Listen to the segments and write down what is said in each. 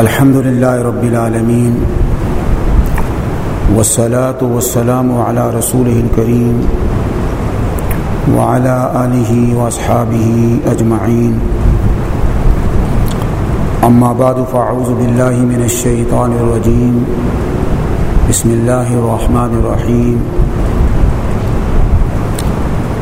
الحمد لله رب العالمين والصلاة والسلام على رسوله الكريم وعلى آله وأصحابه أجمعين. أما بعد، فأعوذ بالله من الشيطان الرجيم. بسم الله الرحمن الرحيم.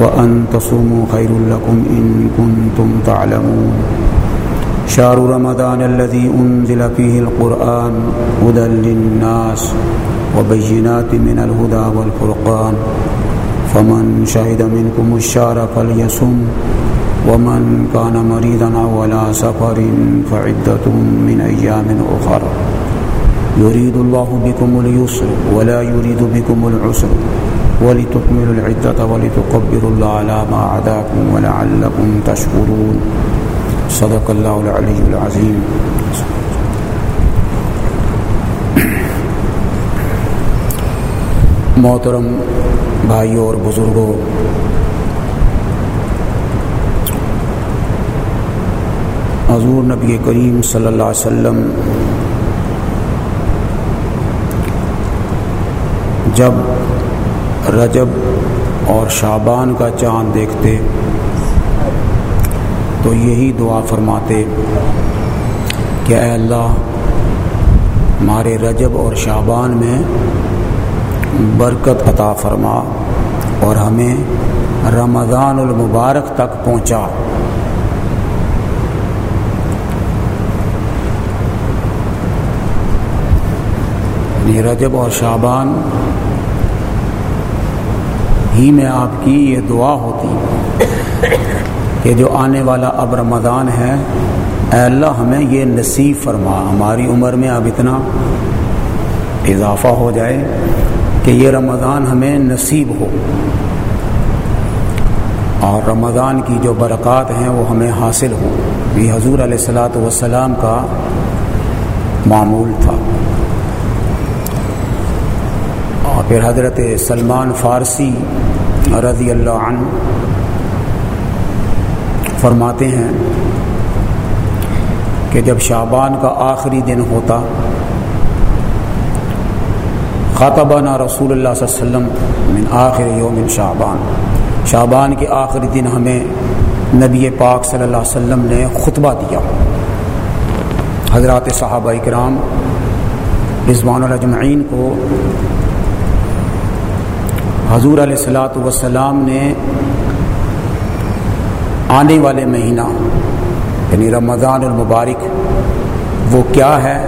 وأن تصوموا خير لكم إن كنتم تعلمون. شهر رمضان الذي أنزل فيه القرآن هدى للناس وبينات من الهدى والفرقان. فمن شهد منكم الشهر فليصم ومن كان مريضا أو على سفر فعدة من أيام أخر. يريد الله بكم اليسر ولا يريد بكم العسر. ولتكملوا العدة ولتقبروا الله على ما عداكم ولعلكم تشكرون. صدق الله العلي العظيم. محترم بھائیوں اور بزرگوں حضور نبی کریم صلی اللہ علیہ وسلم جب رجب اور شابان کا چاند دیکھتے تو یہی دعا فرماتے کہ اے اللہ ہمارے رجب اور شابان میں برکت عطا فرما اور ہمیں رمضان المبارک تک پہنچا۔ یعنی رجب اور شابان ہی میں آپ کی یہ دعا ہوتی کہ جو آنے والا اب رمضان ہے، اے اللہ ہمیں یہ نصیب فرما، ہماری عمر میں اب اتنا اضافہ ہو جائے کہ یہ رمضان ہمیں نصیب ہو۔ اور رمضان کی جو برکات ہیں وہ ہمیں حاصل ہوں۔ یہ حضور علیہ السلاۃ وسلام کا معمول تھا اور پھر حضرت سلمان فارسی رضی اللہ عنہ فرماتے ہیں کہ جب شعبان کا آخری دن ہوتا خطبانہ رسول اللہ صلی اللہ علیہ وسلم من آخر یوم شعبان۔ شعبان کے آخری دن ہمیں نبی پاک صلی اللہ علیہ وسلم نے خطبہ دیا۔ حضرات صحابہ کرام رضوان الجمعین کو حضور علیہ السلاۃ وسلام نے آنے والے مہینہ یعنی رمضان المبارک، وہ کیا ہے؟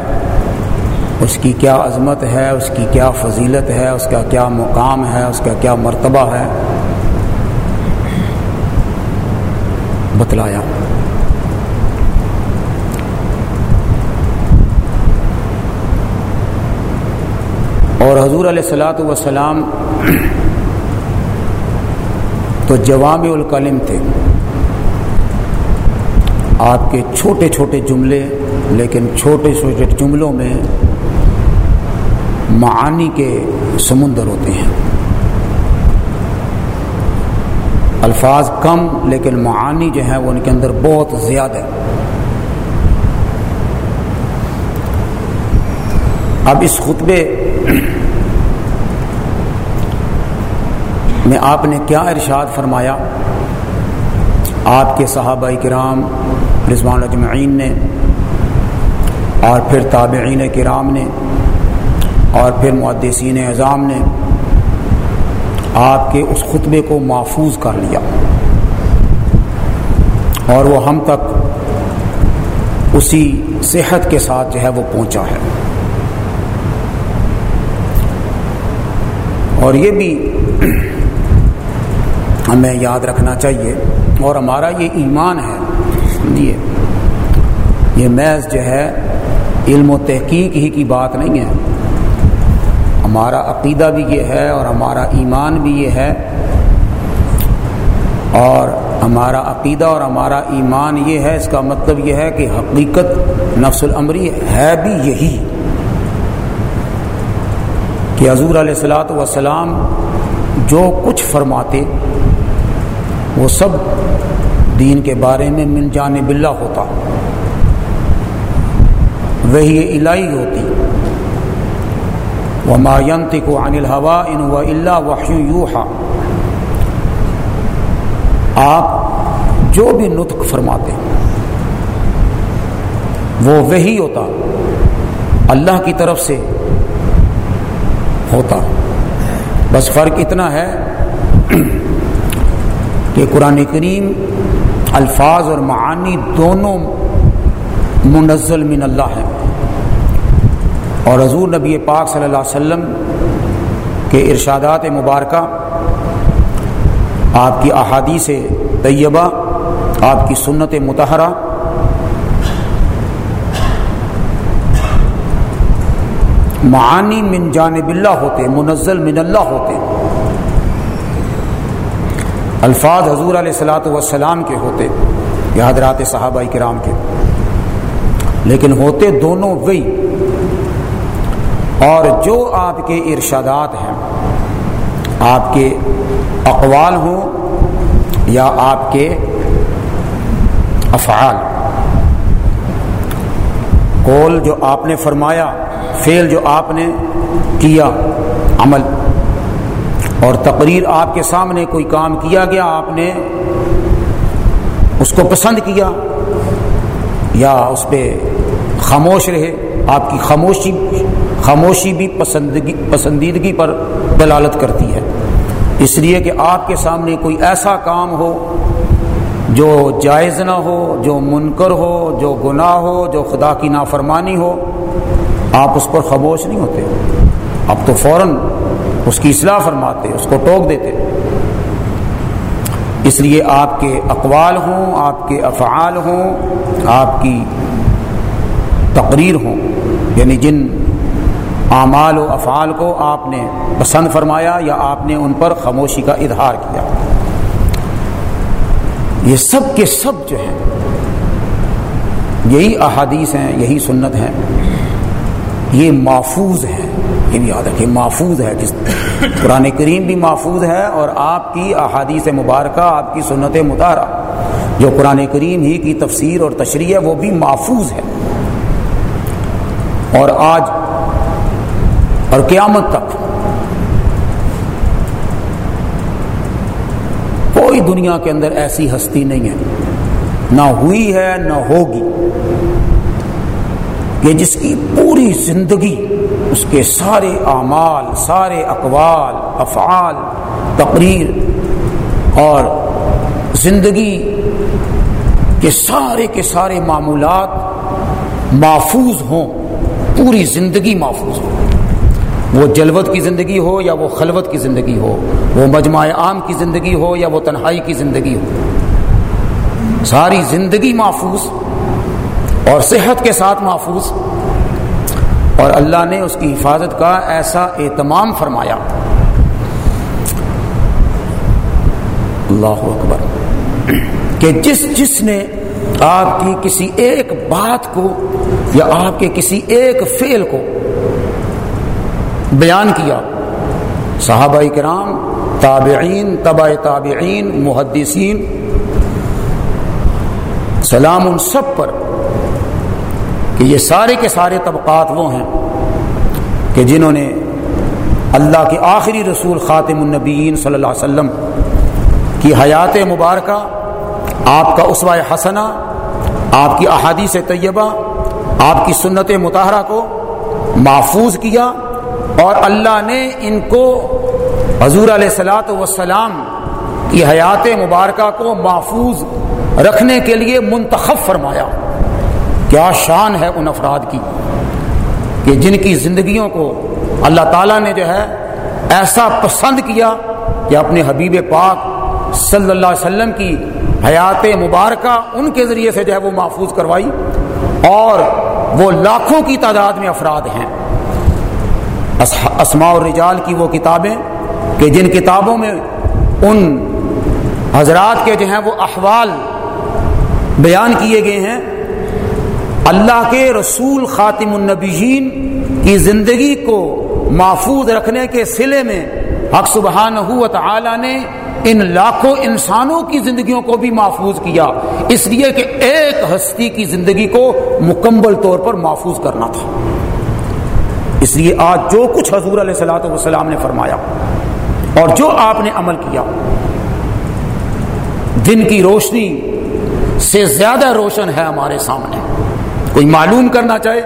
اس کی کیا عظمت ہے؟ اس کی کیا فضیلت ہے؟ اس کا کیا مقام ہے؟ اس کا کیا مرتبہ ہے؟ بتلایا۔ اور حضور علیہ السلاۃ وسلام تو جوام الکلم تھے۔ آپ کے چھوٹے چھوٹے جملے، لیکن چھوٹے چھوٹے جملوں میں معانی کے سمندر ہوتے ہیں۔ الفاظ کم لیکن معانی جو ہیں وہ ان کے اندر بہت زیادہ اب اس خطبے میں آپ نے کیا ارشاد فرمایا؟ آپ کے صحابہ کرام، رضوان اجمعین نے، اور پھر تابعین کرام نے، اور پھر محدثین اعظام نے آپ کے اس خطبے کو محفوظ کر لیا۔ اور وہ ہم تک اسی صحت کے ساتھ جو ہے وہ پہنچا ہے۔ اور یہ بھی ہمیں یاد رکھنا چاہیے اور ہمارا یہ ایمان ہے۔ یہ یہ محض جو ہے علم و تحقیق ہی کی بات نہیں ہے۔ ہمارا عقیدہ بھی یہ ہے اور ہمارا ایمان بھی یہ ہے۔ اور ہمارا عقیدہ اور ہمارا ایمان یہ ہے، اس کا مطلب یہ ہے کہ حقیقت نفس العمری ہے بھی یہی کہ حضور علیہ السلاۃ وسلام جو کچھ فرماتے وہ سب دین کے بارے میں من جان بلّہ ہوتا۔ وہی الہی ہوتی۔ وہ ماینت کو عن الحوا ان و اللہ وحیوحا آپ جو بھی نطق فرماتے وہ وہی ہوتا۔ اللہ کی طرف سے ہوتا۔ بس فرق اتنا ہے کہ قرآن کریم الفاظ اور معانی دونوں منزل من اللہ ہیں۔ اور حضور نبی پاک صلی اللہ علیہ وسلم کے ارشادات مبارکہ آپ کی احادیث طیبہ، آپ کی سنت متحرہ معانی من جانب اللہ ہوتے، منزل من اللہ ہوتے۔ الفاظ حضور علیہ السلاۃ وسلام کے ہوتے یا حضرات صحابہ کرام کے۔ لیکن ہوتے دونوں وہی۔ اور جو آپ کے ارشادات ہیں، آپ کے اقوال ہوں یا آپ کے افعال۔ قول جو آپ نے فرمایا، فعل جو آپ نے کیا، عمل۔ اور تقریر آپ کے سامنے کوئی کام کیا گیا، آپ نے اس کو پسند کیا یا اس پہ خاموش رہے، آپ کی خاموشی خاموشی بھی پسندگی، پسندیدگی پر دلالت کرتی ہے۔ اس لیے کہ آپ کے سامنے کوئی ایسا کام ہو جو جائز نہ ہو، جو منکر ہو، جو گناہ ہو، جو خدا کی نافرمانی ہو، آپ اس پر خاموش نہیں ہوتے۔ اب تو فوراً اس کی اصلاح فرماتے، اس کو ٹوک دیتے۔ اس لیے آپ کے اقوال ہوں، آپ کے افعال ہوں، آپ کی تقریر ہوں۔ یعنی جن اعمال و افعال کو آپ نے پسند فرمایا یا آپ نے ان پر خاموشی کا اظہار کیا۔ یہ سب کے سب جو ہیں، یہی احادیث ہیں، یہی سنت ہیں، یہ محفوظ ہے یہ بھی یاد رکھیے محفوظ ہے جس قرآن کریم بھی محفوظ ہے اور آپ کی احادیث مبارکہ، آپ کی سنت مطالعہ، جو قرآن کریم ہی کی تفسیر اور تشریح ہے، وہ بھی محفوظ ہے۔ اور آج اور قیامت تک کوئی دنیا کے اندر ایسی ہستی نہیں ہے۔ نہ ہوئی ہے، نہ ہوگی۔ کہ جس کی پوری زندگی اس کے سارے اعمال، سارے اقوال، افعال، تقریر اور زندگی کے سارے کے سارے معمولات محفوظ ہوں، پوری زندگی محفوظ ہو وہ جلوت کی زندگی ہو یا وہ خلوت کی زندگی ہو، وہ مجمع عام کی زندگی ہو یا وہ تنہائی کی زندگی ہو۔ ساری زندگی محفوظ اور صحت کے ساتھ محفوظ۔ اور اللہ نے اس کی حفاظت کا ایسا اہتمام فرمایا۔ اللہ اکبر۔ کہ جس جس نے آپ کی کسی ایک بات کو یا آپ کے کسی ایک فعل کو بیان کیا، صحابہ کرام، تابعین تبا تابعین، محدثین، سلام ان سب پر کہ یہ سارے کے سارے طبقات وہ ہیں کہ جنہوں نے اللہ کے آخری رسول خاتم النبیین صلی اللہ علیہ وسلم کی حیات مبارکہ، آپ کا اسوہ حسنہ، آپ کی احادیث طیبہ، آپ کی سنت مطالعہ کو محفوظ کیا اور اللہ نے ان کو حضور علیہ السلاۃ وسلام کی حیات مبارکہ کو محفوظ رکھنے کے لیے منتخب فرمایا۔ کیا شان ہے ان افراد کی کہ جن کی زندگیوں کو اللہ تعالیٰ نے جو ہے ایسا پسند کیا کہ اپنے حبیب پاک صلی اللہ علیہ وسلم کی حیات مبارکہ ان کے ذریعے سے جو ہے وہ محفوظ کروائی اور وہ لاکھوں کی تعداد میں افراد ہیں۔ اسماء الرجال کی وہ کتابیں کہ جن کتابوں میں ان حضرات کے جو ہیں وہ احوال بیان کیے گئے ہیں اللہ کے رسول خاتم النبیین کی زندگی کو محفوظ رکھنے کے سلے میں حق سبحانہ و تعالی نے ان لاکھوں انسانوں کی زندگیوں کو بھی محفوظ کیا۔ اس لیے کہ ایک ہستی کی زندگی کو مکمل طور پر محفوظ کرنا تھا۔ اس لیے آج جو کچھ حضور علیہ السلاۃ والسلام نے فرمایا اور جو آپ نے عمل کیا، دن کی روشنی سے زیادہ روشن ہے ہمارے سامنے۔ کوئی معلوم کرنا چاہے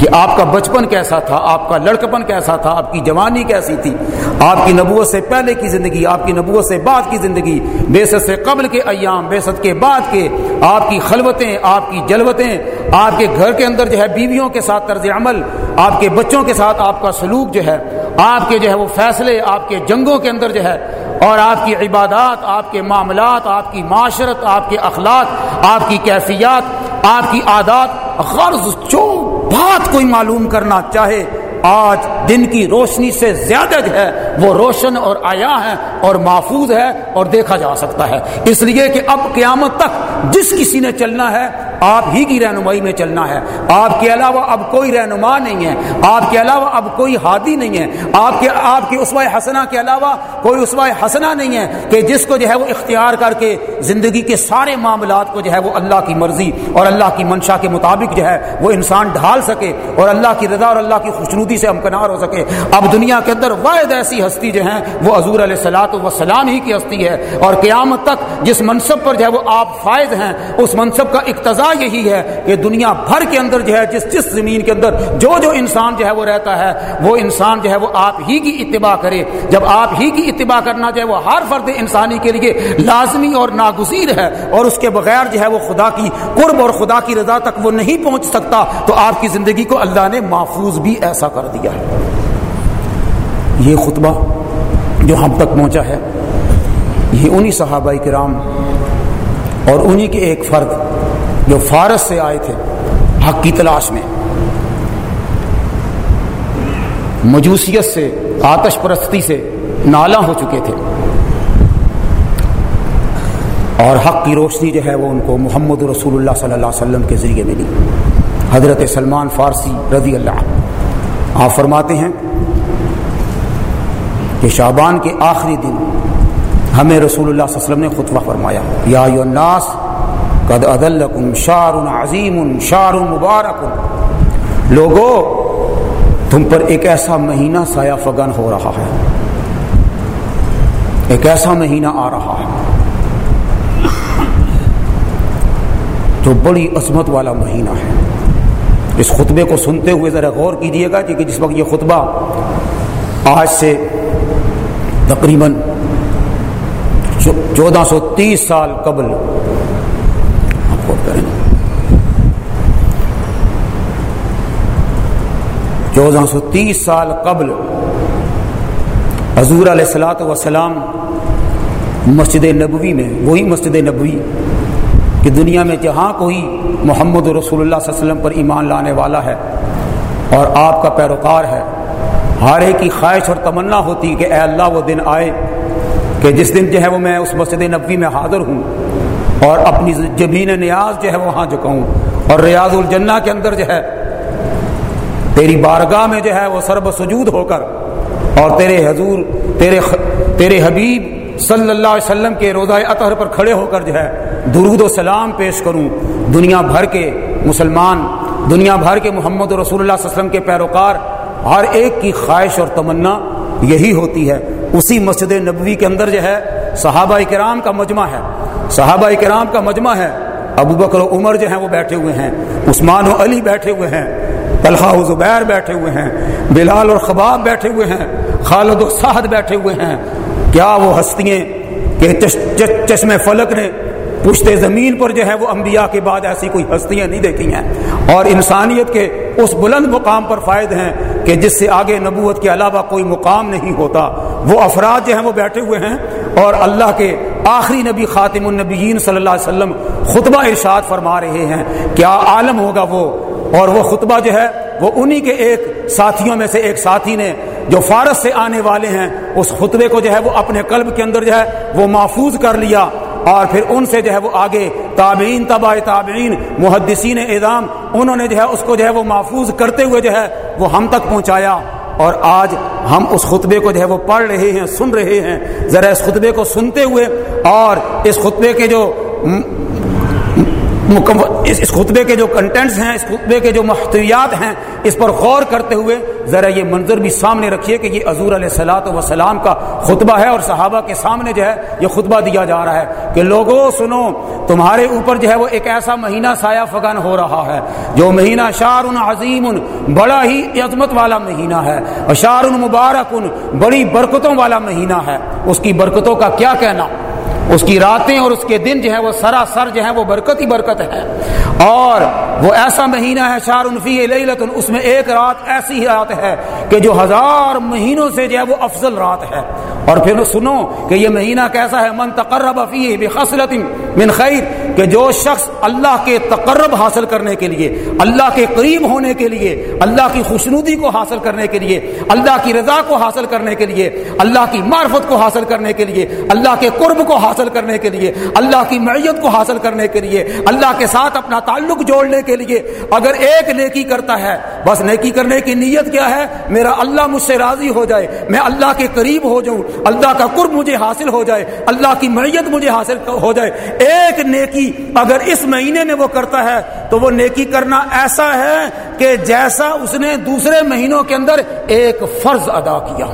کہ آپ کا بچپن کیسا تھا، آپ کا لڑکپن کیسا تھا، آپ کی جوانی کیسی تھی، آپ کی نبوت سے پہلے کی زندگی، آپ کی نبوت سے بعد کی زندگی، بیست سے قبل کے ایام، بیست کے بعد کے آپ کی خلوتیں، آپ کی جلوتیں، آپ کے گھر کے اندر جو ہے بیویوں کے ساتھ طرز عمل، آپ کے بچوں کے ساتھ آپ کا سلوک جو ہے، آپ کے جو ہے وہ فیصلے، آپ کے جنگوں کے اندر جو ہے، اور آپ کی عبادات، آپ کے معاملات، آپ کی معاشرت، آپ کے اخلاق، آپ کی کیفیات آپ کی عادات، غرض جو بات کوئی معلوم کرنا چاہے، آج دن کی روشنی سے زیادہ جو ہے، وہ روشن اور آیا ہے اور محفوظ ہے اور دیکھا جا سکتا ہے۔ اس لیے کہ اب قیامت تک جس کسی نے چلنا ہے آپ ہی کی رہنمائی میں چلنا ہے۔ آپ کے علاوہ اب کوئی رہنما نہیں ہے۔ آپ کے علاوہ اب کوئی ہادی نہیں ہے۔ آپ کے آپ کی اسوائے حسنا کے علاوہ کوئی اسوائے حسنا نہیں ہے کہ جس کو جو ہے وہ اختیار کر کے زندگی کے سارے معاملات کو جو ہے وہ اللہ کی مرضی اور اللہ کی منشا کے مطابق جو ہے وہ انسان ڈھال سکے اور اللہ کی رضا اور اللہ کی خوشنودی سے امکنار ہو سکے۔ اب دنیا کے اندر واحد ایسی ہستی جو ہیں وہ حضور علیہ سلاۃ وسلام ہی کی ہستی ہے۔ اور قیامت تک جس منصب پر جو ہے وہ آپ فائز ہیں، اس منصب کا اقتضا وجہ یہی ہے کہ دنیا بھر کے اندر جو ہے، جس جس زمین کے اندر جو جو انسان جو ہے وہ رہتا ہے، وہ انسان جو ہے وہ آپ ہی کی اتباع کرے۔ جب آپ ہی کی اتباع کرنا جو ہے وہ ہر فرد انسانی کے لیے لازمی اور ناگزیر ہے اور اس کے بغیر جو ہے وہ خدا کی قرب اور خدا کی رضا تک وہ نہیں پہنچ سکتا، تو آپ کی زندگی کو اللہ نے محفوظ بھی ایسا کر دیا ہے۔ یہ خطبہ جو ہم تک پہنچا ہے، یہ انہی صحابہ کرام اور انہی کے ایک فرد جو فارس سے آئے تھے، حق کی تلاش میں۔ مجوسیت سے، آتش پرستی سے نالا ہو چکے تھے۔ اور حق کی روشنی جو ہے وہ ان کو محمد رسول اللہ صلی اللہ علیہ وسلم کے ذریعے ملی۔ حضرت سلمان فارسی رضی اللہ آپ فرماتے ہیں کہ شعبان کے آخری دن ہمیں رسول اللہ صلی اللہ علیہ وسلم نے خطبہ فرمایا، یا الناس قد ادلکم شار عظیم شار مبارک. لوگو، تم پر ایک ایسا مہینہ سایہ فگن ہو رہا ہے۔ ایک ایسا مہینہ آ رہا ہے۔ جو بڑی عظمت والا مہینہ ہے۔ اس خطبے کو سنتے ہوئے ذرا غور کیجیے گا کہ جس وقت یہ خطبہ آج سے تقریباً چودہ سو تیس سال قبل چودہ سو تیس سال قبل حضور علیہ السلاۃ وسلام مسجد نبوی میں، وہی مسجد نبوی کہ دنیا میں جہاں کوئی محمد رسول اللہ صلی اللہ علیہ وسلم پر ایمان لانے والا ہے اور آپ کا پیروکار ہے، ہر ایک کی خواہش اور تمنا ہوتی کہ اے اللہ وہ دن آئے کہ جس دن جو ہے وہ میں اس مسجد نبوی میں حاضر ہوں اور اپنی جبین نیاز جو ہے وہاں جکاؤں اور ریاض الجنہ کے اندر جو ہے تیری بارگاہ میں جو ہے وہ سرب سجود ہو کر اور تیرے حضور، تیرے تیرے حبیب صلی اللہ علیہ وسلم کے روزہ اطہر پر کھڑے ہو کر جو ہے درود و سلام پیش کروں۔ دنیا بھر کے مسلمان، دنیا بھر کے محمد رسول اللہ صلی اللہ علیہ وسلم کے پیروکار، ہر ایک کی خواہش اور تمنا یہی ہوتی ہے۔ اسی مسجد نبوی کے اندر جو ہے صحابہ کرام کا مجمع ہے۔ صحابہ کرام کا مجمع ہے۔ ابو بکر و عمر جو ہیں وہ بیٹھے ہوئے ہیں۔ عثمان و علی بیٹھے ہوئے ہیں۔ طلحہ و زبیر بیٹھے ہوئے ہیں، بلال اور خباب بیٹھے ہوئے ہیں، خالد و سعد بیٹھے ہوئے ہیں۔ کیا وہ ہستیاں کہ چشم فلک نے پشتے زمین پر جو ہے وہ انبیاء کے بعد ایسی کوئی ہستیاں نہیں دیکھی ہیں۔ اور انسانیت کے اس بلند مقام پر فائد ہیں کہ جس سے آگے نبوت کے علاوہ کوئی مقام نہیں ہوتا۔ وہ افراد جو ہیں وہ بیٹھے ہوئے ہیں اور اللہ کے آخری نبی خاتم النبیین صلی اللہ علیہ وسلم خطبہ ارشاد فرما رہے ہیں۔ کیا عالم ہوگا وہ اور وہ خطبہ جو ہے وہ انہی کے ایک ساتھیوں میں سے ایک ساتھی نے جو فارس سے آنے والے ہیں، اس خطبے کو جو ہے وہ اپنے قلب کے اندر جو ہے وہ محفوظ کر لیا اور پھر ان سے جو ہے وہ آگے تابعین، تباہ تابعین، محدثین اعظام، انہوں نے جو ہے اس کو جو ہے وہ محفوظ کرتے ہوئے جو ہے وہ ہم تک پہنچایا اور آج ہم اس خطبے کو جو ہے وہ پڑھ رہے ہیں، سن رہے ہیں۔ ذرا اس خطبے کو سنتے ہوئے اور اس خطبے کے جو اس خطبے کے جو کنٹینٹس ہیں، اس خطبے کے جو محتویات ہیں، اس پر غور کرتے ہوئے ذرا یہ منظر بھی سامنے رکھیے کہ یہ عزور علیہ سلاۃ وسلام کا خطبہ ہے اور صحابہ کے سامنے جو ہے یہ خطبہ دیا جا رہا ہے کہ لوگوں، سنو، تمہارے اوپر جو ہے وہ ایک ایسا مہینہ سایہ فگن ہو رہا ہے، جو مہینہ شار عظیم بڑا ہی عظمت والا مہینہ ہے اشار مبارک بڑی برکتوں والا مہینہ ہے۔ اس کی برکتوں کا کیا کہنا؟ اس کی راتیں اور اس کے دن جو ہے وہ سراسر جو ہے وہ برکت ہی برکت ہے۔ اور وہ ایسا مہینہ ہے شار انفی اس میں ایک رات ایسی ہی رات ہے کہ جو ہزار مہینوں سے جو ہے وہ افضل رات ہے۔ اور پھر سنو کہ یہ مہینہ کیسا ہے، من تقرب بخصلت من خیر کہ جو شخص اللہ کے تقرب حاصل کرنے کے لیے، اللہ کے قریب ہونے کے لیے، اللہ کی خوشنودی کو حاصل کرنے کے لیے، اللہ کی رضا کو حاصل کرنے کے لیے، اللہ کی معرفت کو حاصل کرنے کے لیے، اللہ کے قرب کو حاصل کرنے کے لیے، اللہ کی معیت کو حاصل کرنے کے لیے، اللہ کے ساتھ اپنا تعلق جوڑنے کے لیے، اگر ایک نیکی کرتا ہے، بس نیکی کرنے کی نیت کیا ہے؟ میرا اللہ مجھ سے راضی ہو جائے، میں اللہ کے قریب ہو جاؤں، اللہ کا قرب مجھے حاصل ہو جائے، اللہ کی معیت مجھے حاصل ہو جائے، ایک نیکی اگر اس مہینے میں وہ کرتا ہے تو وہ نیکی کرنا ایسا ہے کہ جیسا اس نے دوسرے مہینوں کے اندر ایک فرض ادا کیا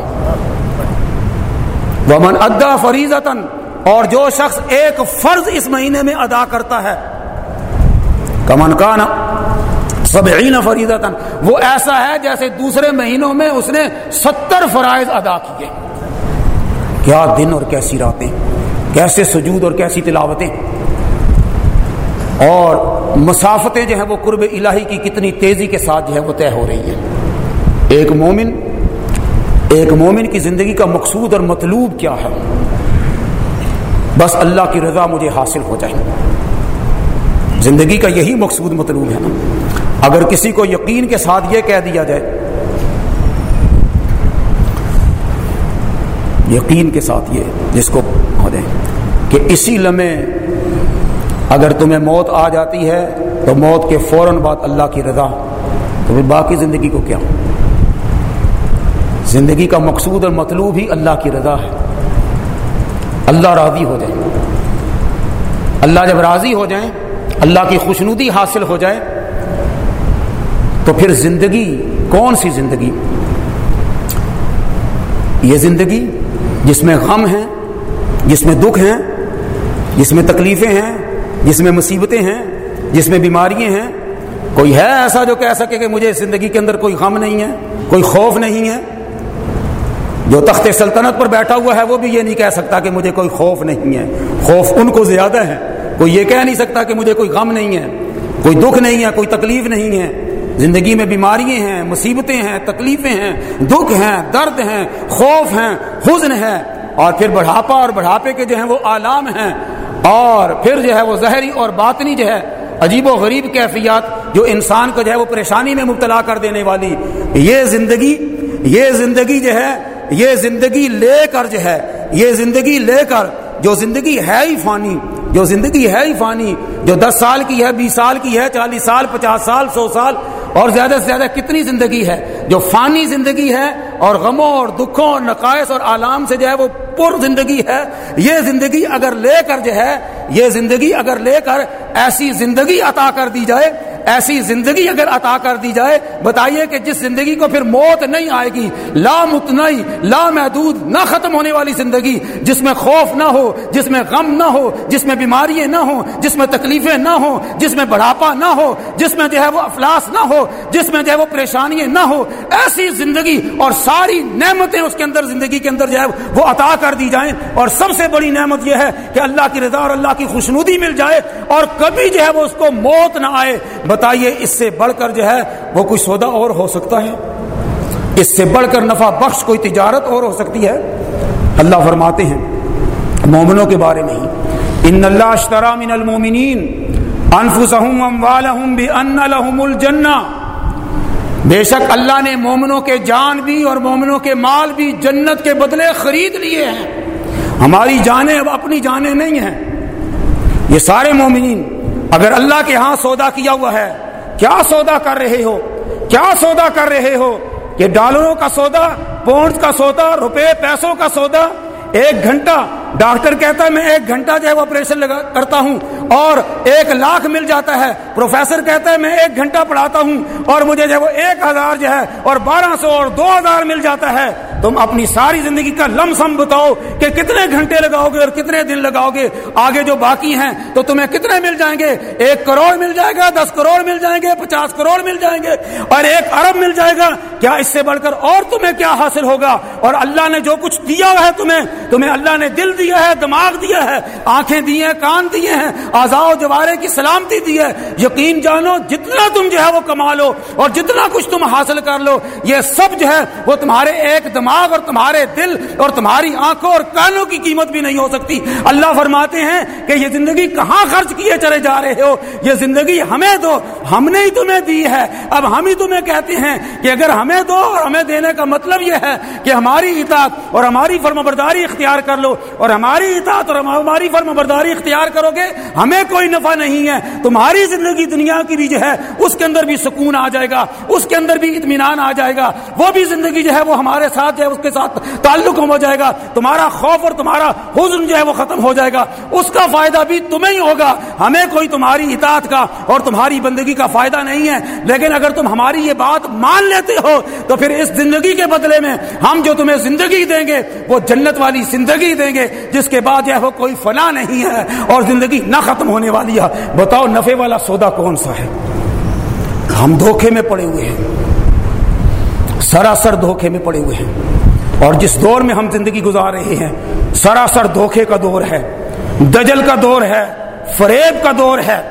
ومن ادا فریضتن اور جو شخص ایک فرض اس مہینے میں ادا کرتا ہے، کمن کا نا سب فریضتن وہ ایسا ہے جیسے دوسرے مہینوں میں اس نے ستر فرائض ادا کیے۔ کیا دن اور کیسی راتیں، کیسے سجود اور کیسی تلاوتیں اور مسافتیں جو ہیں وہ قرب الہی کی کتنی تیزی کے ساتھ جو ہے وہ طے ہو رہی ہیں۔ ایک مومن ایک مومن کی زندگی کا مقصود اور مطلوب کیا ہے؟ بس اللہ کی رضا مجھے حاصل ہو جائے۔ زندگی کا یہی مقصود مطلوب ہے۔ نا اگر کسی کو یقین کے ساتھ یہ کہہ دیا جائے، یقین کے ساتھ یہ جس کو ہو دیں کہ اسی لمحے اگر تمہیں موت آ جاتی ہے تو موت کے فوراً بعد اللہ کی رضا۔ تو پھر باقی زندگی کو کیا؟ زندگی کا مقصود اور مطلوب ہی اللہ کی رضا ہے۔ اللہ راضی ہو جائے اللہ جب راضی ہو جائیں، اللہ کی خوشنودی حاصل ہو جائے، تو پھر زندگی کون سی زندگی؟ یہ زندگی جس میں غم ہیں، جس میں دکھ ہیں، جس میں تکلیفیں ہیں جس میں مصیبتیں ہیں، جس میں بیماریاں ہیں، کوئی ہے ایسا جو کہہ سکے کہ مجھے زندگی کے اندر کوئی غم نہیں ہے، کوئی خوف نہیں ہے؟ جو تخت سلطنت پر بیٹھا ہوا ہے، وہ بھی یہ نہیں کہہ سکتا کہ مجھے کوئی خوف نہیں ہے۔ خوف ان کو زیادہ ہے۔ کوئی یہ کہہ نہیں سکتا کہ مجھے کوئی غم نہیں ہے۔ کوئی دکھ نہیں ہے، کوئی تکلیف نہیں ہے۔ زندگی میں بیماریاں ہیں، مصیبتیں ہیں، تکلیفیں ہیں، دکھ ہیں، درد ہیں، خوف ہیں، حزن ہے۔ اور پھر بڑھاپا اور بڑھاپے کے جو ہیں، وہ آلام ہیں۔ اور پھر جو ہے وہ زہری اور باطنی جو ہے عجیب و غریب کیفیات جو انسان کو جو ہے وہ پریشانی میں مبتلا کر دینے والی، یہ زندگی یہ زندگی جو ہے، یہ زندگی لے کر جو ہے، یہ زندگی لے کر جو زندگی ہے ہی فانی، جو زندگی ہے ہی فانی، جو دس سال کی ہے، بیس سال کی ہے، چالیس سال، پچاس سال، سو سال، اور زیادہ سے زیادہ کتنی زندگی ہے؟ جو فانی زندگی ہے اور غموں اور دکھوں اور نقائص اور آلام سے جو ہے وہ پر زندگی ہے، یہ زندگی اگر لے کر جو ہے، یہ زندگی اگر لے کر ایسی زندگی عطا کر دی جائے ایسی زندگی اگر عطا کر دی جائے، بتائیے کہ جس زندگی کو پھر موت نہیں آئے گی، لا متنئی لا محدود، نہ ختم ہونے والی زندگی، جس میں خوف نہ ہو، جس میں غم نہ ہو، جس میں بیماریاں نہ ہوں، جس میں تکلیفیں نہ ہوں، جس میں بڑھاپا نہ ہو، جس میں جو ہے وہ افلاس نہ ہو، جس میں جو ہے وہ پریشانیاں نہ ہو، ایسی زندگی اور ساری نعمتیں اس کے اندر، زندگی کے اندر جو ہے وہ عطا کر دی جائیں۔ اور سب سے بڑی نعمت یہ ہے کہ اللہ کی رضا اور اللہ کی خوشنودی مل جائے اور کبھی جو ہے وہ اس کو موت نہ آئے۔ بتائیے، اس سے بڑھ کر جو ہے، وہ کوئی سودا اور ہو سکتا ہے؟ اس سے بڑھ کر نفع بخش کوئی تجارت اور ہو سکتی ہے؟ اللہ فرماتے ہیں، مومنوں کے بارے میں ہی۔ ان اللہ اشترا من المومنین انفسہم اموالہم بی ان لہم الجنہ۔ بے شک اللہ نے مومنوں کے جان بھی اور مومنوں کے مال بھی جنت کے بدلے خرید لیے ہیں۔ ہماری جانیں اب اپنی جانیں نہیں ہیں۔ یہ سارے مومنین اگر اللہ کے ہاں سودا کیا ہوا ہے، کیا سودا کر رہے ہو؟ کیا سودا کر رہے ہو؟ کہ ڈالروں کا سودا پونڈ کا سودا، روپے، پیسوں کا سودا، ایک گھنٹہ، ڈاکٹر کہتا ہے، میں ایک گھنٹہ جو ہے وہ آپریشن لگا، کرتا ہوں، اور ایک لاکھ مل جاتا ہے۔ پروفیسر کہتا ہے، میں ایک گھنٹہ پڑھاتا ہوں، اور مجھے جو ہے وہ ایک ہزار جو ہے، اور بارہ سو اور دو ہزار مل جاتا ہے۔ تم اپنی ساری زندگی کا لم سم بتاؤ کہ کتنے گھنٹے لگاؤ گے اور کتنے دن لگاؤ گے؟ آگے جو باقی ہیں تو تمہیں کتنے مل جائیں گے؟ ایک کروڑ مل جائے گا، دس کروڑ مل جائیں گے، پچاس کروڑ مل جائیں گے اور ایک ارب مل جائے گا۔ کیا اس سے بڑھ کر اور تمہیں کیا حاصل ہوگا؟ اور اللہ نے جو کچھ دیا ہے تمہیں تمہیں اللہ نے دل دیا ہے، دماغ دیا ہے، آنکھیں دی ہیں، کان دیے ہیں، آزا جوارے کی سلامتی دی ہے۔ یقین جانو، جتنا تم جو ہے وہ کما لو اور جتنا کچھ تم حاصل کر لو، یہ سب جو ہے وہ تمہارے ایک دماغ دماغ اور تمہارے دل اور تمہاری آنکھوں اور کانوں کی قیمت بھی نہیں ہو سکتی۔ اللہ فرماتے ہیں کہ یہ زندگی کہاں خرچ کیے چلے جا رہے ہو؟ یہ زندگی ہمیں دو، ہم نے ہی تمہیں دی ہے۔ اب ہم ہی تمہیں کہتے ہیں کہ اگر ہمیں دو اور ہمیں دینے کا مطلب یہ ہے کہ ہماری اطاعت اور ہماری فرم برداری اختیار کر لو اور ہماری اطاعت اور ہماری فرم برداری اختیار کرو گے ہمیں کوئی نفع نہیں ہے۔ تمہاری زندگی دنیا کی بھی جو ہے، اس کے اندر بھی سکون آ جائے گا، اس کے اندر بھی اطمینان آ جائے گا۔ وہ بھی زندگی جو ہے، وہ ہمارے ساتھ جو ہے، اس کے ساتھ تعلق ہو جائے گا، تمہارا خوف اور تمہارا حزن جو ہے وہ ختم ہو جائے گا۔ اس کا فائدہ بھی تمہیں ہی ہوگا۔ ہمیں کوئی تمہاری اطاعت کا اور تمہاری بندگی کا فائدہ نہیں ہے۔ لیکن اگر تم ہماری یہ بات مان لیتے ہو، تو پھر اس زندگی کے بدلے میں ہم جو تمہیں زندگی دیں گے، وہ جنت والی زندگی دیں گے، جس کے بعد جو ہے وہ کوئی فنا نہیں ہے اور زندگی نہ ختم ہونے والی ہے۔ بتاؤ نفے والا سودا کون سا ہے؟ ہم دھوکے میں پڑے ہوئے ہیں۔ سراسر دھوکے میں پڑے ہوئے ہیں۔ اور جس دور میں ہم زندگی گزار رہے ہیں، سراسر دھوکے کا دور ہے، دجل کا دور ہے، فریب کا دور ہے۔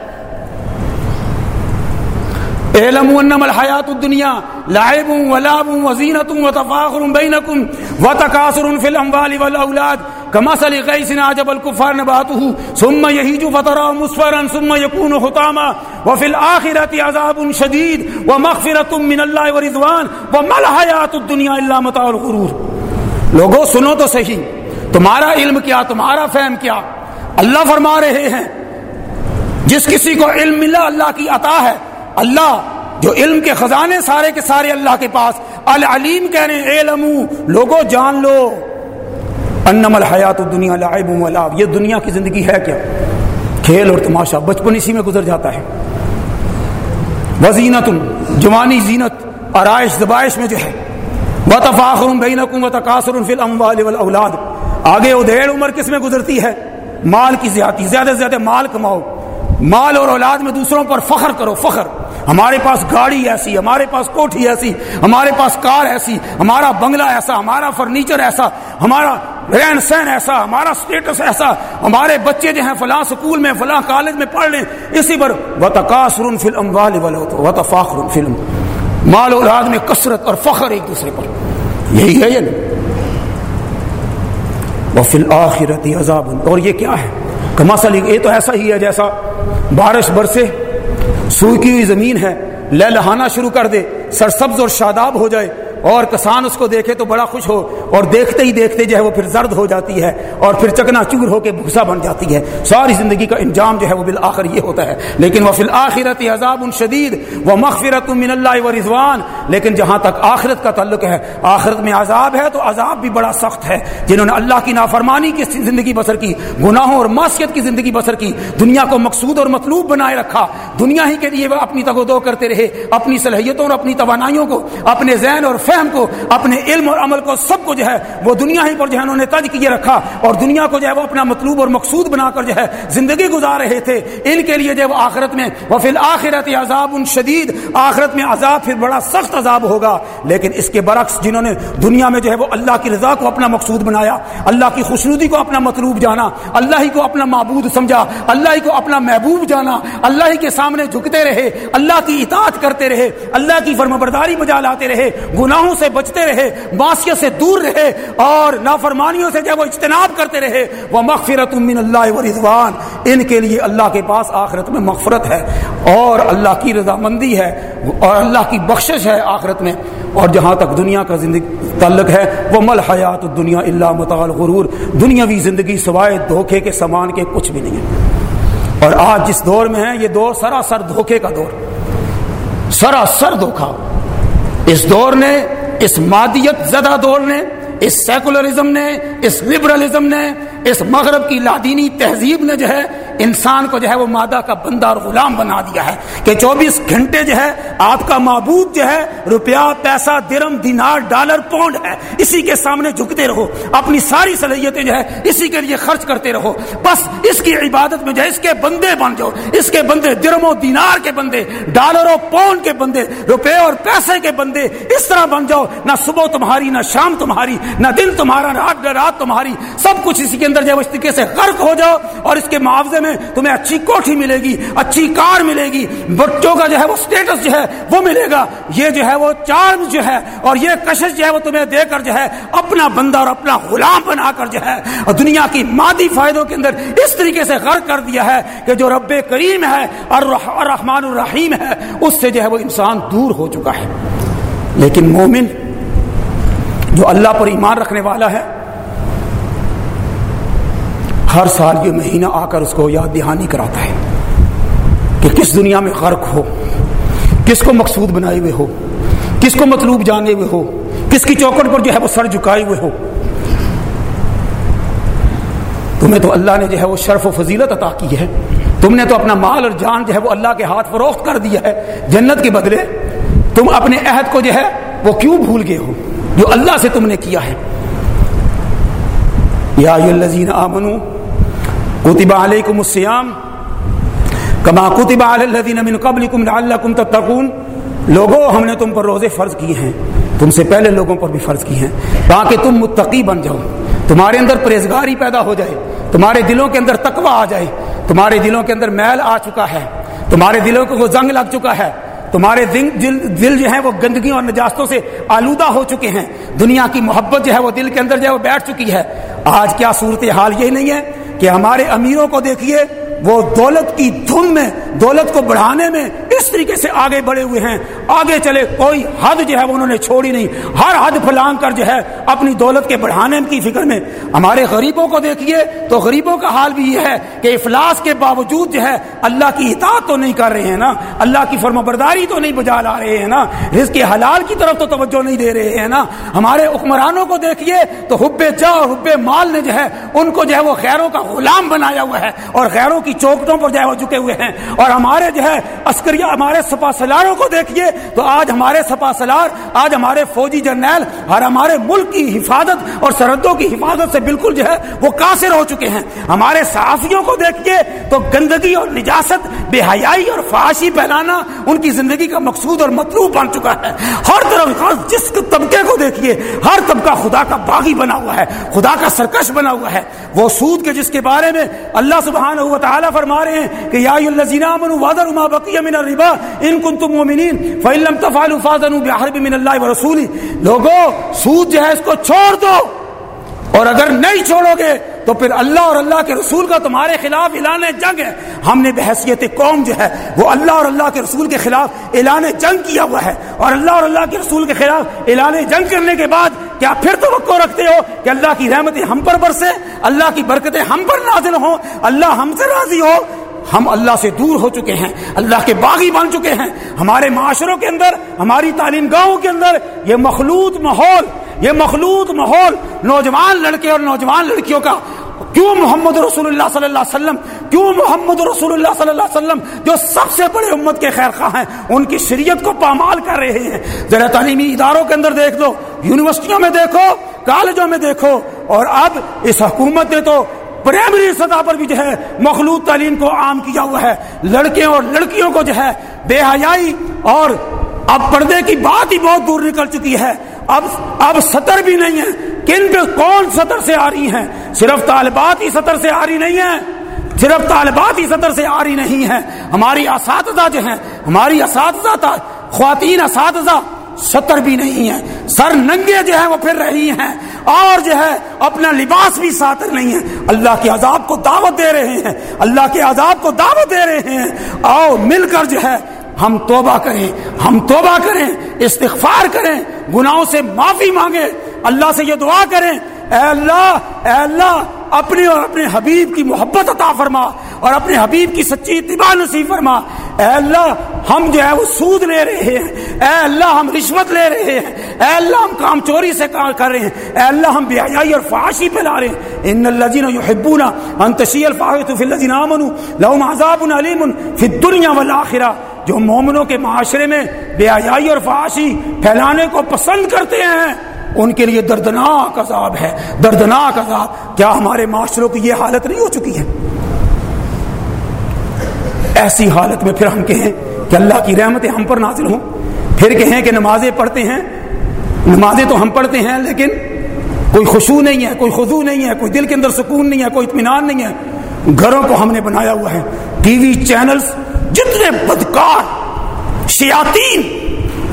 اعلم انما الحیات الدنیا لعب ولعب وزینت وتفاخر بینکم وتکاثر فی الاموال والاولاد كمثل غيث عجب الكفار نباته ثم يهيج فتراه مصفرا ثم يكون حطاما وفي الاخره عذاب شديد ومغفرة من الله ورضوان وما الحیات الدنیا الا متاع الغرور. لوگوں سنو تو صحیح۔ تمہارا علم کیا، تمہارا فہم کیا؟ اللہ فرما رہے ہیں۔ جس کسی کو علم ملا، اللہ کی عطا ہے۔ اللہ، جو علم کے خزانے سارے کے سارے اللہ کے پاس۔ العلیم کہہ رہے ہیں علم لوگوں جان لو۔ انم الحیات دنیا لعب۔ یہ دنیا کی زندگی ہے کیا؟ کھیل اور تماشا بچپن اسی میں گزر جاتا ہے۔ وزینت جوانی زینت، آرائش، زبائش میں جو ہے۔ وتفاخر بینکم وتکاثر فی الاموال والاولاد آگے ادھیڑ عمر کس میں گزرتی ہے؟ مال کی زیادتی، زیادہ سے زیادہ مال کماؤ۔ مال اور اولاد میں دوسروں پر فخر کرو، فخر۔ ہمارے پاس گاڑی ایسی، ہمارے پاس کوٹھی ایسی، ہمارے پاس کار ایسی، ہمارا بنگلہ ایسا، ہمارا فرنیچر ایسا، ہمارا رہن سہن ایسا، ہمارا سٹیٹس ایسا، ہمارے بچے جو ہیں فلاں سکول میں، فلاں کالج میں پڑھ لیں، اسی پر وتکاثر فی الاموال والاولاد وتفاخر فی الاموال مال اولاد میں کثرت اور فخر ایک دوسرے پر۔ یہی ہے یہ وہ فی الآخرت عذاب۔ اور یہ کیا ہے؟ کماسل یہ تو ایسا ہی ہے جیسا بارش برسے سوکھی ہوئی زمین ہے لہ لہانا شروع کر دے، سرسبز اور شاداب ہو جائے اور کسان اس کو دیکھے تو بڑا خوش ہو اور دیکھتے ہی دیکھتے جو ہے وہ پھر زرد ہو جاتی ہے اور پھر چکنا چور ہو کے بھوسا بن جاتی ہے۔ ساری زندگی کا انجام جو ہے وہ بالآخر یہ ہوتا ہے۔ لیکن وہ فی الآخرت عذاب شدید وہ مغفرت من اللہ و رضوان۔ لیکن جہاں تک آخرت کا تعلق ہے، آخرت میں عذاب ہے تو عذاب بھی بڑا سخت ہے۔ جنہوں نے اللہ کی نافرمانی کی زندگی بسر کی، گناہوں اور معاشیت کی زندگی بسر کی، دنیا کو مقصود اور مطلوب بنائے رکھا۔ دنیا ہی کے لیے وہ اپنی تگ و دو کرتے رہے، اپنی صلاحیتوں اور اپنی توانائیوں کو، اپنے ذہن اور فہم کو، اپنے علم اور عمل کو، سب کو جو ہے، وہ دنیا ہی پر جو ہے انہوں نے تج کیے رکھا اور دنیا کو جو ہے وہ اپنا مطلوب اور مقصود بنا کر جو ہے زندگی گزار رہے تھے۔ ان کے لیے جو ہے وہ آخرت میں وہ فی الآخرت عذاب شدید آخرت میں عذاب پھر بڑا سخت عذاب ہوگا۔ لیکن اس کے برعکس جنہوں نے دنیا میں جو ہے وہ اللہ کی رضا کو اپنا مقصود بنایا، اللہ کی خوشنودی کو اپنا مطلوب جانا، اللہ ہی کو اپنا معبود سمجھا، اللہ ہی کو اپنا محبوب جانا، اللہ ہی کے سامنے جھکتے رہے، اللہ کی اطاعت کرتے رہے، اللہ کی فرم برداری بجا لاتے رہے، گناہ گناہوں سے بچتے رہے معاشیت سے دور رہے اور نافرمانیوں سے جب وہ اجتناب کرتے رہے۔ وہ مغفرت من اللہ و رضوان ان کے لیے اللہ کے پاس آخرت میں مغفرت ہے اور اللہ کی رضامندی ہے اور اللہ کی بخشش ہے آخرت میں۔ اور جہاں تک دنیا کا زندگی تعلق ہے وہ مل حیات دنیا اللہ مطال غرور دنیاوی زندگی سوائے دھوکے کے سامان کے کچھ بھی نہیں ہے۔ اور آج جس دور میں ہے یہ دور سراسر دھوکے کا دور۔ سراسر دھوکا۔ اس دور نے، اس مادیت زدہ دور نے، اس سیکولرزم نے، اس لبرلزم نے، اس مغرب کی لادینی تہذیب نے جو ہے انسان کو جو ہے وہ مادہ کا بندہ اور غلام بنا دیا ہے کہ چوبیس گھنٹے جو ہے آپ کا معبود جو ہے روپیہ، پیسہ، درم، دینار، ڈالر پاؤنڈ ہے۔ اسی کے سامنے جھکتے رہو۔ اپنی ساری صلاحیتیں جو ہے اسی کے لیے خرچ کرتے رہو۔ بس اس کی عبادت میں جو ہے اس کے بندے بن جاؤ۔ اس کے بندے درم و دینار کے بندے، ڈالر و پاؤنڈ کے بندے روپے اور پیسے کے بندے اس طرح بن جاؤ۔ نہ صبح تمہاری، نہ شام تمہاری، نہ دن تمہارا، نہ رات تمہاری۔ سب کچھ اسی کے اندر جو ہے اس طریقے سے غرق ہو جاؤ اور اس کے معاوضے میں تمہیں اچھی کوٹھی ملے گی، اچھی کار ملے گی بچوں کا جو ہے وہ سٹیٹس جو ہے وہ ملے گا۔ یہ جو ہے وہ چارم جو ہے اور یہ کشش جو ہے وہ تمہیں دے کر جو ہے اپنا بندہ اور اپنا غلام بنا کر جو ہے اور دنیا کی مادی فائدوں کے اندر اس طریقے سے غرق کر دیا ہے کہ جو رب کریم ہے اور رحمان الرحیم ہے، اس سے جو ہے وہ انسان دور ہو چکا ہے۔ لیکن مومن جو اللہ پر ایمان رکھنے والا ہے ہر سال یہ مہینہ آ کر اس کو یاد دہانی کراتا ہے کہ کس دنیا میں غرق ہو، کس کو مقصود بنائے ہوئے ہو، کس کو مطلوب جانے ہوئے ہو، کس کی چوکٹ پر جو ہے وہ سر جھکائے ہوئے ہو۔ تمہیں تو اللہ نے جو ہے وہ شرف و فضیلت عطا کی ہے۔ تم نے تو اپنا مال اور جان جو ہے وہ اللہ کے ہاتھ فروخت کر دیا ہے۔ جنت کے بدلے تم اپنے عہد کو جو ہے وہ کیوں بھول گئے ہو؟ جو اللہ سے تم نے کیا ہے۔ یا آمنو کتب علیکم السیام کما کتب علی الذین من قبلکم لعلکم تتقون۔ لوگوں، ہم نے تم پر روزے فرض کیے ہیں۔ تم سے پہلے لوگوں پر بھی فرض کیے ہیں۔ تاکہ تم متقی بن جاؤ۔ تمہارے اندر پرہیزگاری پیدا ہو جائے۔ تمہارے دلوں کے اندر تقوی آ جائے۔ تمہارے دلوں کے اندر میل آ چکا ہے۔ تمہارے دلوں کو زنگ لگ چکا ہے۔ تمہارے دل جو ہیں، وہ گندگیوں اور نجاستوں سے آلودہ ہو چکے ہیں۔ دنیا کی محبت جو ہے، وہ دل کے اندر جو ہے، وہ بیٹھ چکی ہے۔ آج کیا صورت حال یہی نہیں ہے؟ کہ ہمارے امیروں کو دیکھیے وہ دولت کی دھن میں دولت کو بڑھانے میں اس طریقے سے آگے بڑھے ہوئے ہیں۔ آگے چلے، کوئی حد جو ہے وہ انہوں نے چھوڑی نہیں۔ ہر حد پھلانگ کر جو ہے اپنی دولت کے بڑھانے کی فکر میں۔ ہمارے غریبوں کو دیکھیے تو غریبوں کا حال بھی یہ ہے کہ افلاس کے باوجود جو ہے اللہ کی اطاعت تو نہیں کر رہے ہیں نا۔ اللہ کی فرم برداری تو نہیں بجا لا رہے ہیں نا۔ رزق کے حلال کی طرف تو توجہ نہیں دے رہے ہیں نا۔ ہمارے حکمرانوں کو دیکھیے تو حب جا اور حب مال نے جو ہے ان کو جو ہے وہ خیروں کا غلام بنایا ہوا ہے اور خیروں کی چوکٹوں پر جو ہے وہ چکے ہوئے ہیں۔ اور ہمارے جو ہے عسکری دیکھیے ہمارے سپا سلاروں کو دیکھیے، تو آج ہمارے سپا سلار آج ہمارے فوجی جرنیل اور ہمارے ملک کی حفاظت اور سرحدوں کی حفاظت سے بالکل جو ہے وہ قاصر ہو چکے ہیں۔ ہمارے صحافیوں کو دیکھیے، تو گندگی اور نجاست، بے حیائی اور فحاشی پھیلانا ان کی زندگی کا مقصود اور مطلوب بن چکا ہے۔ ہر طرف جس طبقے کو دیکھیے، ہر طبقہ خدا کا باغی بنا ہوا ہے، خدا کا سرکش بنا ہوا ہے۔ وہ سود کے جس کے بارے میں اللہ سبحانہ و تعالیٰ فرما رہے ہیں کہ یا الذین آمنوا وذروا ما بقي من الربا ان کنتم مؤمنین فإن لم تفعلوا فاذنوا بحرب من الله ورسوله۔ لوگو، سود جو ہے اس کو چھوڑ دو۔ اور اگر نہیں چھوڑو گے، تو پھر اللہ اور اللہ کے رسول کا تمہارے خلاف اعلان جنگ ہے۔ ہم نے بحثیت قوم جو ہے، وہ اللہ اور اللہ کے رسول کے خلاف اعلان جنگ کیا ہوا ہے۔ اور اللہ اور اللہ کے رسول کے خلاف اعلان جنگ کرنے کے بعد کیا پھر توقع رکھتے ہو کہ اللہ کی رحمتیں ہم پر برسے، اللہ کی برکتیں ہم پر نازل ہوں، اللہ ہم سے راضی ہو؟ ہم اللہ سے دور ہو چکے ہیں، اللہ کے باغی بن چکے ہیں۔ ہمارے معاشروں کے اندر، ہماری تعلیم گاہوں کے اندر یہ مخلوط ماحول، یہ مخلوط ماحول نوجوان لڑکے اور نوجوان لڑکیوں کا۔ کیوں محمد رسول اللہ صلی اللہ علیہ وسلم، کیوں محمد رسول اللہ صلی اللہ علیہ وسلم جو سب سے بڑے امت کے خیر خواہ ہیں، ان کی شریعت کو پامال کر رہے ہیں۔ ذرا تعلیمی اداروں کے اندر دیکھ لو، یونیورسٹیوں میں دیکھو، کالجوں میں دیکھو۔ اور اب اس حکومت نے تو پرائمری سطح پر بھی جو ہے مخلوط تعلیم کو عام کیا ہوا ہے۔ لڑکے اور لڑکیوں کو جو ہے بے حیائی اور اب پردے کی بات ہی بہت دور نکل چکی ہے۔ اب اب سطر بھی نہیں ہے۔ کن پہ کون سطر سے آ رہی ہیں؟ صرف طالبات ہی سطر سے آ رہی نہیں ہے صرف طالبات ہی سطر سے آ رہی نہیں ہے ہماری اساتذہ جو ہیں، ہماری اساتذہ خواتین اساتذہ ستر بھی نہیں ہے سر ننگے جو ہے وہ پھر رہی ہیں۔ اور جو ہے اپنا لباس بھی ساتر نہیں ہے اللہ کے عذاب کو دعوت دے رہے ہیں۔ اللہ کے عذاب کو دعوت دے رہے ہیں۔ آؤ مل کر جو ہے ہم توبہ کریں۔ ہم توبہ کریں۔ استغفار کریں۔ گناہوں سے معافی مانگیں۔ اللہ سے یہ دعا کریں۔ اے اللہ اے اللہ اپنے اور اپنے حبیب کی محبت عطا فرما اور اپنے حبیب کی سچی اتباع نصیب فرما۔ اے اللہ، ہم جو ہے وہ سود لے رہے ہیں۔ اے اللہ، ہم رشوت لے رہے ہیں۔ اے اللہ، ہم کام چوری سے کام کر رہے ہیں۔ اے اللہ، ہم بیائی اور فحاشی پہ لا رہے ہیں۔ ان الذين يحبون ان تشيع الفاحشه في الذين امنوا لهم عذاب اليم في الدنيا والاخره جو مومنوں کے معاشرے میں بے حیائی اور فحاشی پھیلانے کو پسند کرتے ہیں۔ ان کے لیے دردناک عذاب ہے، دردناک عذاب۔ کیا ہمارے معاشروں کی یہ حالت نہیں ہو چکی ہے؟ ایسی حالت میں پھر ہم کہیں کہ اللہ کی رحمتیں ہم پر نازل ہوں۔ پھر کہیں کہ نمازیں پڑھتے ہیں۔ نمازیں تو ہم پڑھتے ہیں، لیکن کوئی خوشو نہیں ہے، کوئی خضو نہیں ہے، کوئی دل کے اندر سکون نہیں ہے، کوئی اطمینان نہیں ہے۔ گھروں کو ہم نے بنایا ہوا ہے۔ ٹی وی چینلز، جتنے بدکار شیاتین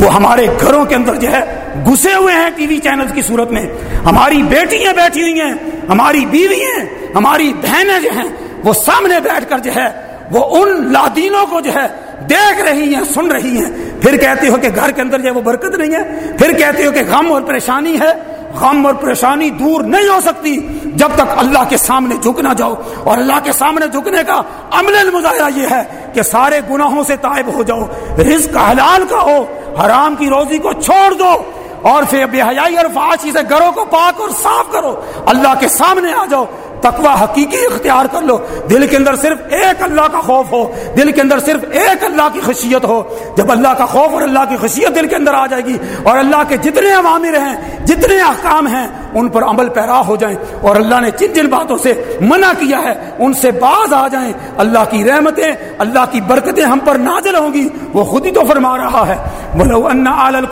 وہ ہمارے گھروں کے اندر جو ہے گھسے ہوئے ہیں ٹی وی چینل کی صورت میں۔ ہماری بیٹیاں بیٹھی ہوئی ہیں، ہماری بیویاں ہماری بہنیں جو ہیں، وہ سامنے بیٹھ کر جو ہے، وہ ان لادینوں کو جو ہے دیکھ رہی ہیں، سن رہی ہیں۔ پھر کہتے ہو کہ گھر کے اندر جو ہے وہ برکت نہیں ہے۔ پھر کہتے ہو کہ غم اور پریشانی ہے۔ غم اور پریشانی دور نہیں ہو سکتی جب تک اللہ کے سامنے جھک نہ جاؤ۔ اور اللہ کے سامنے جھکنے کا عمل المظاہرہ یہ ہے کہ سارے گناہوں سے تائب ہو جاؤ۔ رزق حلال کا ہو حرام کی روزی کو چھوڑ دو۔ اور پھر بے حیائی اور فاشی سے گھروں کو پاک اور صاف کرو۔ اللہ کے سامنے آ جاؤ، تقوی حقیقی اختیار کر لو۔ دل کے اندر صرف ایک اللہ کا خوف ہو، دل کے اندر صرف ایک اللہ کی خشیت ہو۔ جب اللہ کا خوف اور اللہ کی خشیت دل کے اندر آ جائے گی اور اللہ کے جتنے عوامر ہیں، جتنے احکام ہیں، ان پر عمل پیرا ہو جائیں اور اللہ نے جن جن باتوں سے منع کیا ہے، ان سے باز آ جائیں۔ اللہ کی رحمتیں، اللہ کی برکتیں ہم پر نازل ہوں گی۔ وہ خود ہی تو فرما رہا ہے۔ بولو انا آل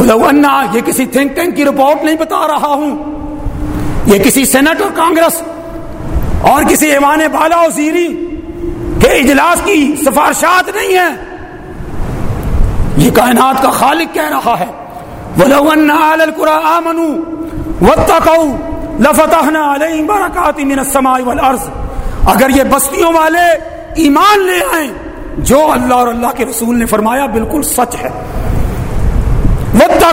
القرا یہ کسی تھنک ٹینک کی رپورٹ نہیں بتا رہا ہوں۔ یہ کسی سینٹ اور کانگریس اور کسی ایوان بالا و زیری کے اجلاس کی سفارشات نہیں ہے یہ کائنات کا خالق کہہ رہا ہے۔ وَلَوْ أَنَّ عَلَى الْقُرَىٰ آمَنُوا وَاتَّقَوْا لَفَتَحْنَا عَلَيْهِمْ بَرَكَاتٍ مِّنَ السَّمَاءِ وَالْأَرْضِ اگر یہ بستیوں والے ایمان لے آئیں، جو اللہ اور اللہ کے رسول نے فرمایا، بالکل سچ ہے۔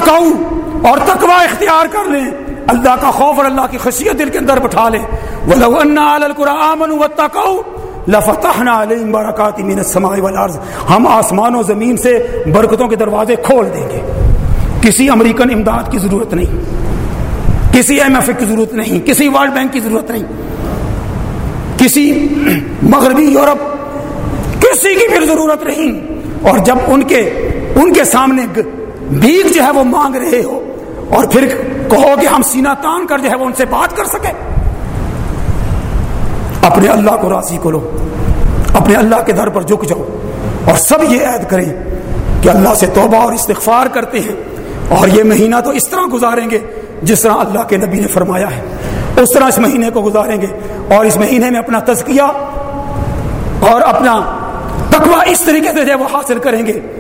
وَاتَّقَوْا اور تقوی اختیار کر لیں۔ اللہ کا خوف اور اللہ کی خشیت دل کے اندر بٹھا لیں۔ وَلَوْ أَنَّ عَلَى الْقُرَىٰ آمَنُوا وَاتَّقَوْا لفتحنا علیہم برکات من السماء والارض ہم آسمان و زمین سے برکتوں کے دروازے کھول دیں گے۔ کسی امریکن امداد کی ضرورت نہیں۔ کسی ایم ایف کی ضرورت نہیں۔ کسی ورلڈ بینک کی ضرورت نہیں۔ کسی مغربی یورپ کسی کی بھی ضرورت نہیں۔ اور جب ان کے ان کے سامنے بھیک جو ہے وہ مانگ رہے ہو اور پھر کہو کہ ہم سینہ تان کر جو ہے وہ ان سے بات کر سکے اپنے اللہ کو راضی کرو، اپنے اللہ کے در پر جھک جاؤ اور سب یہ عید کریں کہ اللہ سے توبہ اور استغفار کرتے ہیں۔ اور یہ مہینہ تو اس طرح گزاریں گے جس طرح اللہ کے نبی نے فرمایا ہے۔ اس طرح اس مہینے کو گزاریں گے اور اس مہینے میں اپنا تزکیہ اور اپنا تقوی اس طریقے سے وہ حاصل کریں گے۔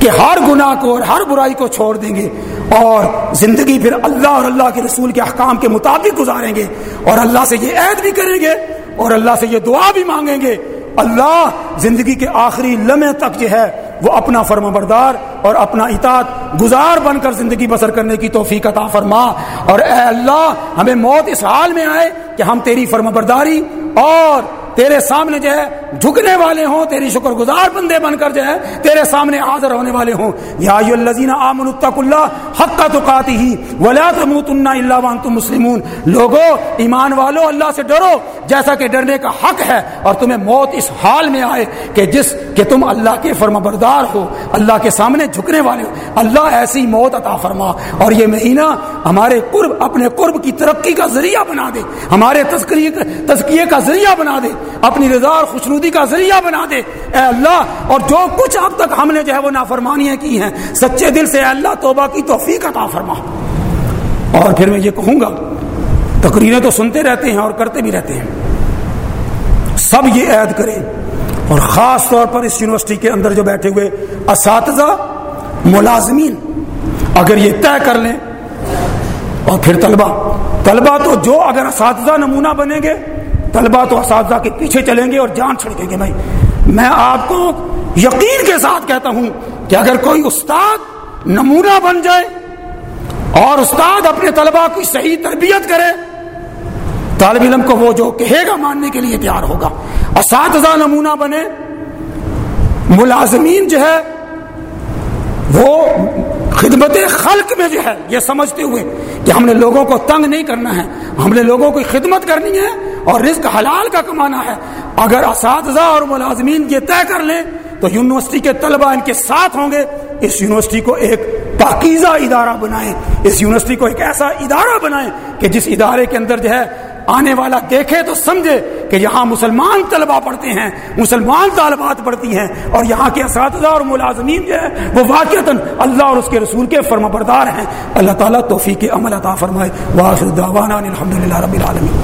کہ ہر گناہ کو اور ہر برائی کو چھوڑ دیں گے اور زندگی پھر اللہ اور اللہ کے رسول کے احکام کے مطابق گزاریں گے اور اللہ سے یہ عید بھی کریں گے اور اللہ سے یہ دعا بھی مانگیں گے۔ اللہ زندگی کے آخری لمحے تک جو ہے وہ اپنا فرما بردار اور اپنا اطاعت گزار بن کر زندگی بسر کرنے کی توفیق عطا فرما۔ اور اے اللہ ہمیں موت اس حال میں آئے کہ ہم تیری فرما برداری اور تیرے سامنے جو ہے جھکنے والے ہوں، تیری شکر گزار بندے بن کر جو ہے تیرے سامنے حاضر ہونے والے ہوں۔ یا ایو الذین آمنوا اتقوا اللہ حق تقاته ولا تموتن الا وانتم مسلمون۔ لوگو، ایمان والو، اللہ سے ڈرو، جیسا کہ ڈرنے کا حق ہے۔ اور تمہیں موت اس حال میں آئے کہ جس، کہ تم اللہ کے فرما بردار ہو، اللہ کے سامنے جھکنے والے ہو۔ اللہ ایسی موت عطا فرما۔ اور یہ مہینہ ہمارے قرب، اپنے قرب کی ترقی کا ذریعہ بنا دے۔ ہمارے تذکیے کا ذریعہ بنا دے۔ اپنی رضا اور خوشنودی کا ذریعہ بنا دے۔ اے اللہ، اور جو کچھ اب تک ہم نے جو ہے وہ نافرمانیاں کی ہیں، سچے دل سے اے اللہ توبہ کی توفیق عطا فرما۔ اور پھر میں یہ کہوں گا، تقریریں تو سنتے رہتے ہیں اور کرتے بھی رہتے ہیں۔ سب یہ عید کریں۔ اور خاص طور پر اس یونیورسٹی کے اندر جو بیٹھے ہوئے اساتذہ، ملازمین، اگر یہ طے کر لیں۔ اور پھر طلبہ طلبہ تو جو اگر اساتذہ نمونہ بنیں گے طلبہ تو اساتذہ کے پیچھے چلیں گے اور جان چھڑکیں گے بھائی۔ میں آپ کو یقین کے ساتھ کہتا ہوں کہ اگر کوئی استاد نمونہ بن جائے اور استاد اپنے طلبہ کی صحیح تربیت کرے، طالب علم کو وہ جو کہے گا ماننے کے لیے تیار ہوگا۔ اساتذہ نمونہ بنے، ملازمین جو ہے، وہ خدمت خلق میں جو ہے، یہ سمجھتے ہوئے کہ ہم نے لوگوں کو تنگ نہیں کرنا ہے۔ ہم نے لوگوں کی خدمت کرنی ہے اور رزق حلال کا کمانا ہے۔ اگر اساتذہ اور ملازمین یہ طے کر لیں، تو یونیورسٹی کے طلبہ ان کے ساتھ ہوں گے۔ اس یونیورسٹی کو ایک پاکیزہ ادارہ بنائیں۔ اس یونیورسٹی کو ایک ایسا ادارہ بنائیں کہ جس ادارے کے اندر جو ہے آنے والا دیکھے تو سمجھے کہ یہاں مسلمان طلبہ پڑھتے ہیں، مسلمان طالبات پڑھتی ہیں اور یہاں کے اساتذہ اور ملازمین جو ہے وہ واقع اللہ اور اس کے رسول کے فرما بردار ہیں۔ اللہ تعالیٰ توفیق عمل عطا فرمائے۔ واخر دعوانا الحمدللہ رب العالمین۔